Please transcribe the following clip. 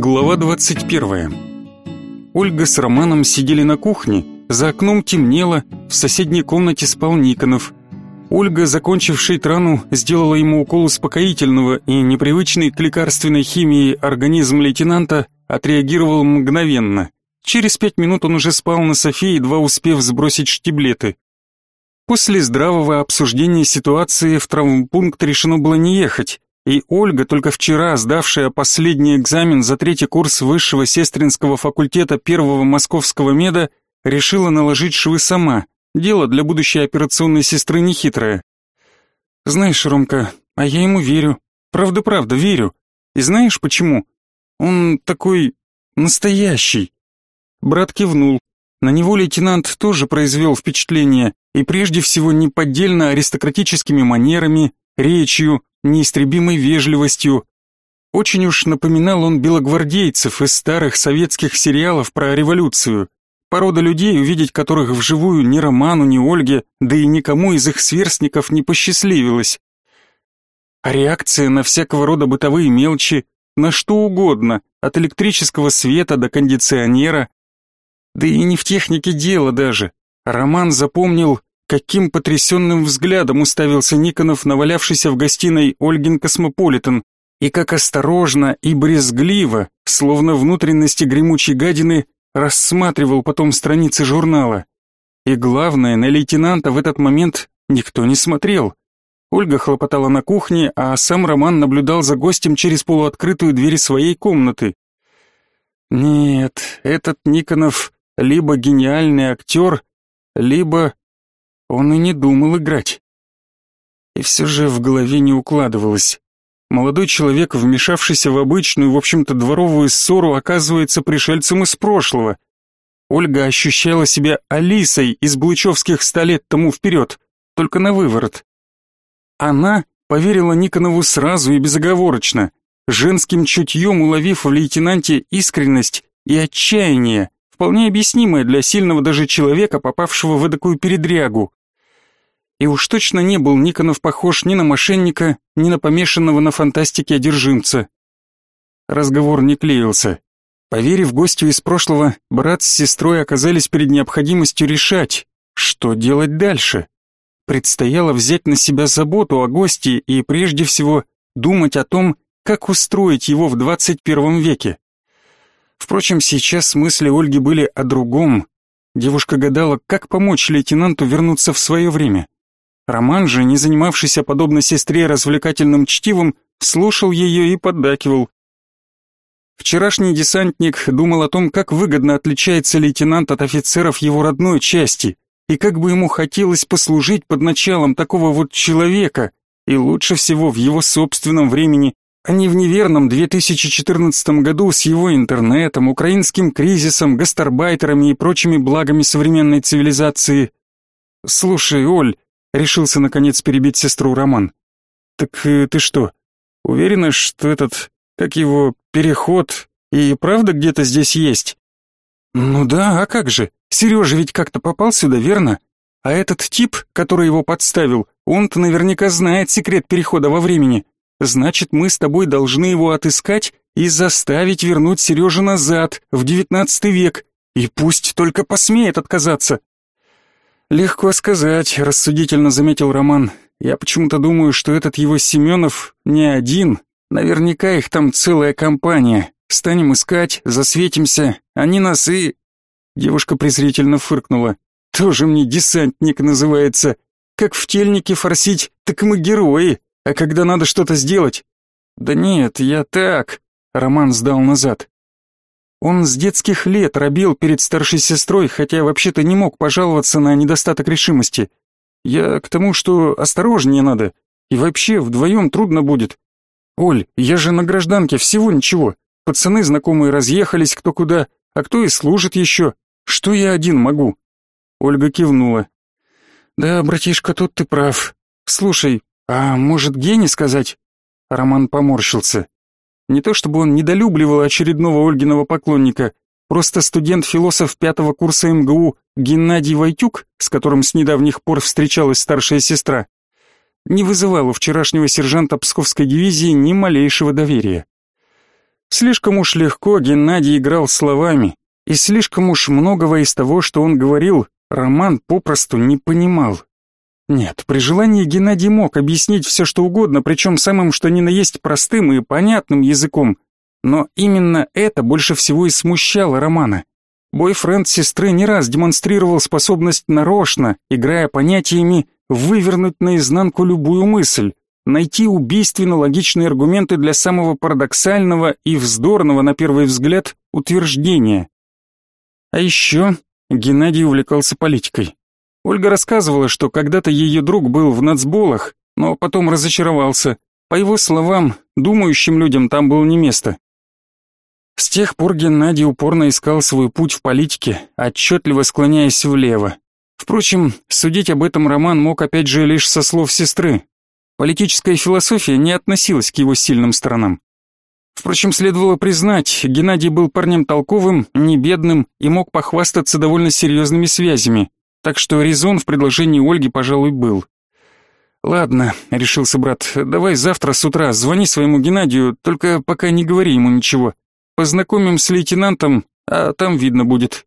Глава 21. Ольга с Романом сидели на кухне, за окном темнело, в соседней комнате спал Никонов. Ольга, закончившая рану, сделала ему укол успокоительного, и непривычный к лекарственной химии организм лейтенанта отреагировал мгновенно. Через пять минут он уже спал на софе, едва успев сбросить штиблеты. После здравого обсуждения ситуации в травмпункт решено было не ехать и Ольга, только вчера сдавшая последний экзамен за третий курс высшего сестринского факультета первого московского меда, решила наложить швы сама. Дело для будущей операционной сестры нехитрое. Знаешь, Ромка, а я ему верю. Правда-правда, верю. И знаешь почему? Он такой настоящий. Брат кивнул. На него лейтенант тоже произвел впечатление, и прежде всего неподдельно аристократическими манерами, речью, неистребимой вежливостью. Очень уж напоминал он белогвардейцев из старых советских сериалов про революцию. Порода людей, увидеть которых вживую ни Роману, ни Ольге, да и никому из их сверстников не посчастливилось. А реакция на всякого рода бытовые мелочи, на что угодно, от электрического света до кондиционера. Да и не в технике дело даже. Роман запомнил Каким потрясенным взглядом уставился Никонов, на валявшийся в гостиной Ольгин Космополитен, и как осторожно и брезгливо, словно внутренности гремучей гадины, рассматривал потом страницы журнала. И главное, на лейтенанта в этот момент никто не смотрел. Ольга хлопотала на кухне, а сам Роман наблюдал за гостем через полуоткрытую дверь своей комнаты. Нет, этот Никонов либо гениальный актер, либо он и не думал играть. И все же в голове не укладывалось. Молодой человек, вмешавшийся в обычную, в общем-то, дворовую ссору, оказывается пришельцем из прошлого. Ольга ощущала себя Алисой из Блычевских ста лет тому вперед, только на выворот. Она поверила Никонову сразу и безоговорочно, женским чутьем уловив в лейтенанте искренность и отчаяние, вполне объяснимое для сильного даже человека, попавшего в эдакую передрягу. И уж точно не был Никонов похож ни на мошенника, ни на помешанного на фантастике одержимца. Разговор не клеился. Поверив гостю из прошлого, брат с сестрой оказались перед необходимостью решать, что делать дальше. Предстояло взять на себя заботу о гости и прежде всего думать о том, как устроить его в 21 веке. Впрочем, сейчас мысли Ольги были о другом. Девушка гадала, как помочь лейтенанту вернуться в свое время. Роман же, не занимавшийся подобно сестре развлекательным чтивом, слушал ее и поддакивал. Вчерашний десантник думал о том, как выгодно отличается лейтенант от офицеров его родной части, и как бы ему хотелось послужить под началом такого вот человека, и лучше всего в его собственном времени, а не в неверном 2014 году с его интернетом, украинским кризисом, гастарбайтерами и прочими благами современной цивилизации. «Слушай, Оль», Решился, наконец, перебить сестру Роман. «Так э, ты что, уверена, что этот, как его, переход и правда где-то здесь есть?» «Ну да, а как же? Сережа ведь как-то попал сюда, верно? А этот тип, который его подставил, он-то наверняка знает секрет перехода во времени. Значит, мы с тобой должны его отыскать и заставить вернуть Сережу назад, в девятнадцатый век, и пусть только посмеет отказаться». «Легко сказать», — рассудительно заметил Роман. «Я почему-то думаю, что этот его Семенов не один. Наверняка их там целая компания. Станем искать, засветимся, они нас и...» Девушка презрительно фыркнула. «Тоже мне десантник называется. Как в тельнике форсить, так мы герои. А когда надо что-то сделать...» «Да нет, я так...» Роман сдал назад. Он с детских лет робил перед старшей сестрой, хотя вообще-то не мог пожаловаться на недостаток решимости. Я к тому, что осторожнее надо. И вообще, вдвоем трудно будет. Оль, я же на гражданке, всего ничего. Пацаны знакомые разъехались кто куда, а кто и служит еще. Что я один могу?» Ольга кивнула. «Да, братишка, тут ты прав. Слушай, а может Гене сказать?» Роман поморщился. Не то чтобы он недолюбливал очередного Ольгиного поклонника, просто студент-философ пятого курса МГУ Геннадий Войтюк, с которым с недавних пор встречалась старшая сестра, не вызывал у вчерашнего сержанта Псковской дивизии ни малейшего доверия. Слишком уж легко Геннадий играл словами, и слишком уж многого из того, что он говорил, Роман попросту не понимал. Нет, при желании Геннадий мог объяснить все, что угодно, причем самым что ни на есть простым и понятным языком. Но именно это больше всего и смущало Романа. Бойфренд сестры не раз демонстрировал способность нарочно, играя понятиями, вывернуть наизнанку любую мысль, найти убийственно логичные аргументы для самого парадоксального и вздорного на первый взгляд утверждения. А еще Геннадий увлекался политикой. Ольга рассказывала, что когда-то ее друг был в нацболах, но потом разочаровался. По его словам, думающим людям там было не место. С тех пор Геннадий упорно искал свой путь в политике, отчетливо склоняясь влево. Впрочем, судить об этом Роман мог опять же лишь со слов сестры. Политическая философия не относилась к его сильным сторонам. Впрочем, следовало признать, Геннадий был парнем толковым, не бедным и мог похвастаться довольно серьезными связями так что резон в предложении Ольги, пожалуй, был. «Ладно», — решился брат, — «давай завтра с утра звони своему Геннадию, только пока не говори ему ничего. Познакомим с лейтенантом, а там видно будет.